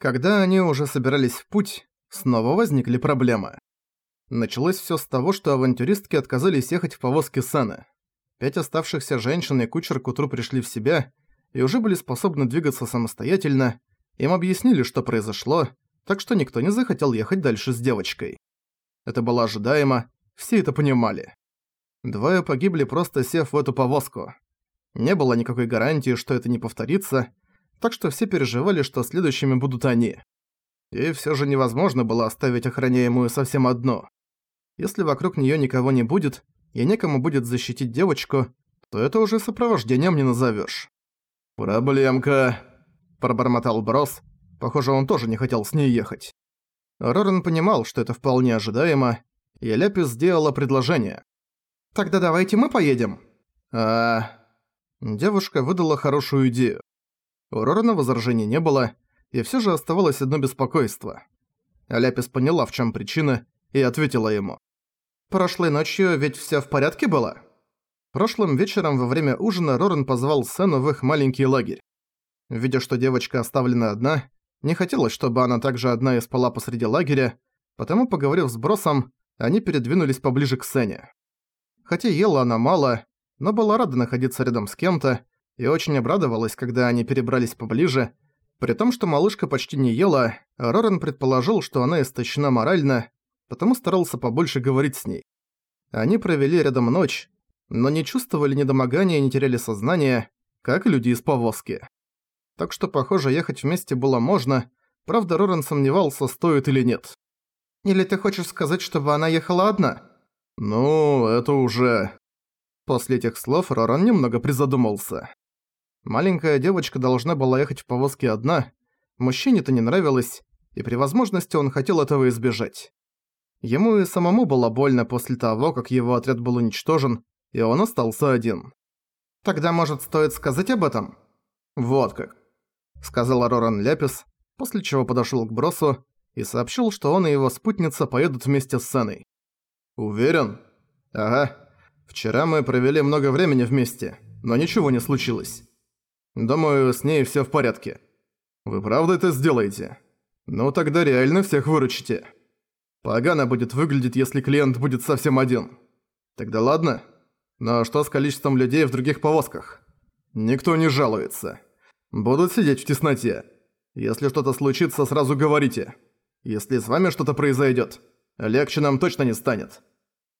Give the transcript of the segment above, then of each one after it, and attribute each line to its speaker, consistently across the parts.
Speaker 1: Когда они уже собирались в путь, снова возникли проблемы. Началось всё с того, что авантюристки отказались ехать в повозке Сана. Пять оставшихся женщин и кучер к утру пришли в себя и уже были способны двигаться самостоятельно, им объяснили, что произошло, так что никто не захотел ехать дальше с девочкой. Это было ожидаемо, все это понимали. Двое погибли, просто сев в эту повозку. Не было никакой гарантии, что это не повторится, так что все переживали, что следующими будут они. И всё же невозможно было оставить охраняемую совсем одну. Если вокруг неё никого не будет, и некому будет защитить девочку, то это уже сопровождением не назовёшь.
Speaker 2: «Проблемка», – пробормотал Брос.
Speaker 1: Похоже, он тоже не хотел с ней ехать. Рорен понимал, что это вполне ожидаемо, и Ляпис сделала предложение. «Тогда давайте мы поедем».
Speaker 2: «А...»
Speaker 1: Девушка выдала хорошую идею. У Рорена возражений не было, и всё же оставалось одно беспокойство. Ляпис поняла, в чём причина, и ответила ему. «Прошлой ночью ведь всё в порядке было?» Прошлым вечером во время ужина Рорен позвал Сену в их маленький лагерь. Видя, что девочка оставлена одна, не хотелось, чтобы она также одна и спала посреди лагеря, потому, поговорив с Бросом, они передвинулись поближе к Сене. Хотя ела она мало, но была рада находиться рядом с кем-то и очень обрадовалась, когда они перебрались поближе, при том, что малышка почти не ела, Рорен предположил, что она истощена морально, потому старался побольше говорить с ней. Они провели рядом ночь, но не чувствовали недомогания и не теряли сознание, как люди из повозки. Так что, похоже, ехать вместе было можно, правда Роран сомневался, стоит или нет. «Или ты хочешь сказать, чтобы она ехала одна?»
Speaker 2: «Ну, это уже...»
Speaker 1: После этих слов Роран немного призадумался. Маленькая девочка должна была ехать в повозке одна, мужчине это не нравилось, и при возможности он хотел этого избежать. Ему и самому было больно после того, как его отряд был уничтожен, и он остался один. «Тогда, может, стоит сказать об этом?»
Speaker 2: «Вот как», — сказал Роран Ляпис, после чего подошёл к Бросу и сообщил, что он и его спутница поедут вместе с Сеной.
Speaker 1: «Уверен?»
Speaker 2: «Ага. Вчера мы провели много времени вместе, но ничего не случилось. Думаю, с ней всё в порядке. Вы правда это сделаете? Ну тогда реально всех выручите. Погано будет выглядеть, если клиент будет совсем один. Тогда ладно?» Но что с количеством людей в других повозках? Никто не жалуется. Будут сидеть в тесноте. Если что-то случится, сразу говорите. Если с вами что-то произойдет, легче нам точно не станет.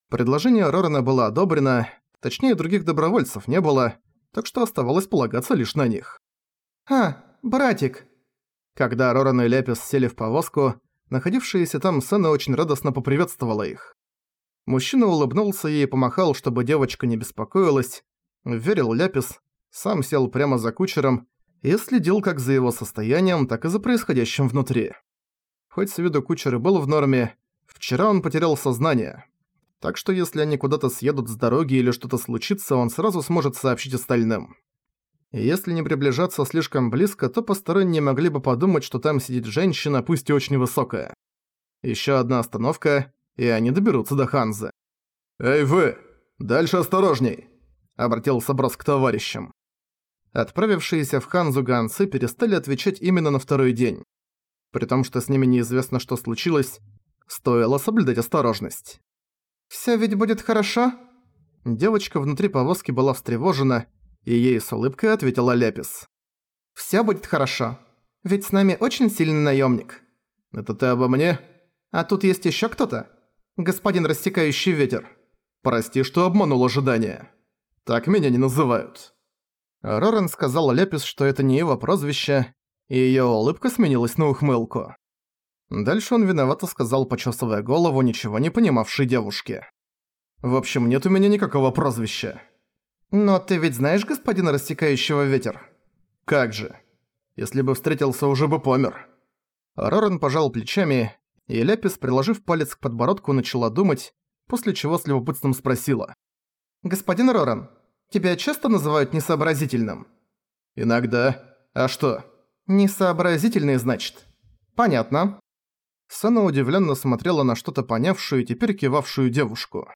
Speaker 1: Предложение Рорана было одобрено, точнее других добровольцев не было, так что оставалось полагаться лишь на них. «А, братик!» Когда Роран и Лепис сели в повозку, находившаяся там Сэна очень радостно поприветствовала их. Мужчина улыбнулся ей и помахал, чтобы девочка не беспокоилась. Верил Ляпис, сам сел прямо за кучером и следил как за его состоянием, так и за происходящим внутри. Хоть с виду кучер и был в норме, вчера он потерял сознание. Так что если они куда-то съедут с дороги или что-то случится, он сразу сможет сообщить остальным. И если не приближаться слишком близко, то посторонние могли бы подумать, что там сидит женщина, пусть и очень высокая. Ещё одна остановка, и они доберутся до Ханзы.
Speaker 2: «Эй вы! Дальше осторожней!» – обратился Брос к товарищам.
Speaker 1: Отправившиеся в Ханзу гонцы перестали отвечать именно на второй день. При том, что с ними неизвестно, что случилось, стоило соблюдать осторожность. «Всё ведь будет хорошо?» Девочка внутри повозки была встревожена, и ей с улыбкой ответила Лепис. «Всё будет хорошо. Ведь с нами очень сильный наёмник».
Speaker 2: «Это ты обо мне?»
Speaker 1: «А тут есть ещё кто-то?» господин рассекающий ветер.
Speaker 2: Прости, что обманул ожидания. Так меня не называют».
Speaker 1: Рорен сказал Лепис, что это не его прозвище, и её улыбка сменилась на ухмылку. Дальше он виновато сказал, почесывая голову ничего не понимавшей девушке.
Speaker 2: «В общем, нет у меня никакого прозвища».
Speaker 1: «Но ты ведь знаешь господина рассекающего ветер?»
Speaker 2: «Как же. Если бы встретился, уже бы помер».
Speaker 1: Рорен пожал плечами и Ляпис, приложив палец к подбородку, начала думать, после чего с любопытством спросила. «Господин Роран, тебя часто называют несообразительным?»
Speaker 2: «Иногда. А что?»
Speaker 1: «Несообразительный, значит?» «Понятно». Сана удивленно смотрела на что-то понявшую и теперь кивавшую девушку.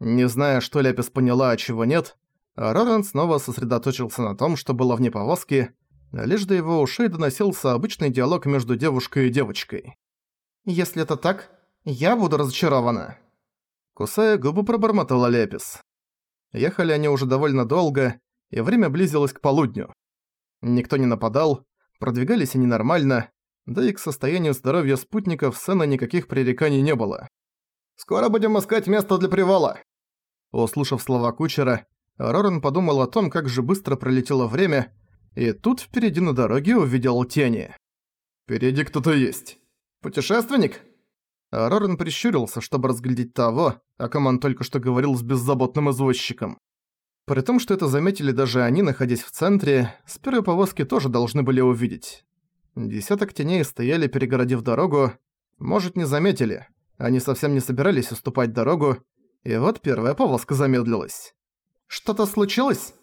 Speaker 1: Не зная, что Ляпис поняла, а чего нет, Роран снова сосредоточился на том, что было вне повозки, Лишь до его ушей доносился обычный диалог между девушкой и девочкой. «Если это так, я буду разочарована». Кусая губы, пробормотала Лепис. Ехали они уже довольно долго, и время близилось к полудню. Никто не нападал, продвигались они нормально, да и к состоянию здоровья спутников сцены никаких пререканий не было. «Скоро будем искать место для привала!» Услышав слова кучера, Роран подумал о том, как же быстро пролетело время, и тут впереди на дороге увидел тени.
Speaker 2: «Впереди кто-то есть. Путешественник?»
Speaker 1: Роран прищурился, чтобы разглядеть того, о ком он только что говорил с беззаботным извозчиком. При том, что это заметили даже они, находясь в центре, с первой повозки тоже должны были увидеть. Десяток теней стояли, перегородив дорогу. Может, не заметили. Они совсем не собирались уступать дорогу. И вот первая повозка замедлилась. «Что-то случилось?»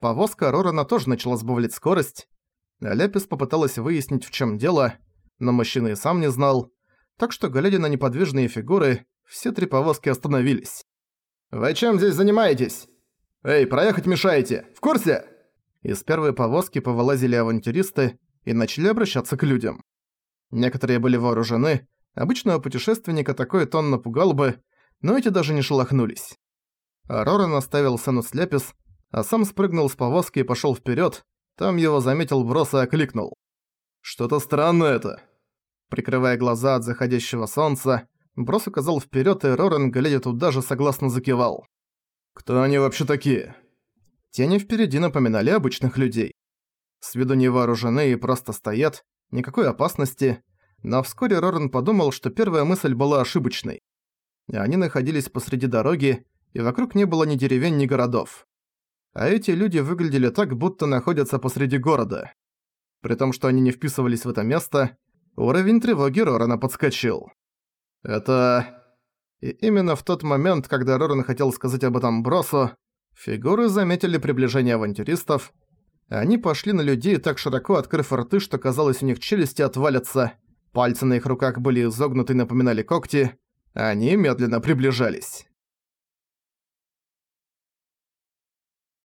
Speaker 1: Повозка Рорана тоже начала сбавлять скорость. Лепис попыталась выяснить, в чем дело, но мужчина и сам не знал. Так что, глядя на неподвижные фигуры, все три повозки остановились.
Speaker 2: «Вы чем здесь занимаетесь? Эй, проехать мешаете! В курсе?»
Speaker 1: Из первой повозки повылазили авантюристы и начали обращаться к людям. Некоторые были вооружены, обычного путешественника такой тон напугал бы, но эти даже не шелохнулись. Арора наставил Сену Слепис, а сам спрыгнул с повозки и пошёл вперёд, там его заметил Брос и окликнул.
Speaker 2: «Что-то странное это».
Speaker 1: Прикрывая глаза от заходящего солнца, Брос указал вперёд, и Рорен, глядя туда же, согласно закивал.
Speaker 2: «Кто они вообще такие?»
Speaker 1: Тени впереди напоминали обычных людей. С виду не вооружены и просто стоят, никакой опасности, но вскоре Рорен подумал, что первая мысль была ошибочной. Они находились посреди дороги, и вокруг не было ни деревень, ни городов. А эти люди выглядели так, будто находятся посреди города. При том, что они не вписывались в это место, уровень тревоги Рорана подскочил. Это... И именно в тот момент, когда Роран хотел сказать об этом Бросу, фигуры заметили приближение авантюристов, они пошли на людей, так широко открыв рты, что казалось у них челюсти отвалятся, пальцы на их руках были изогнуты и напоминали когти, они медленно приближались.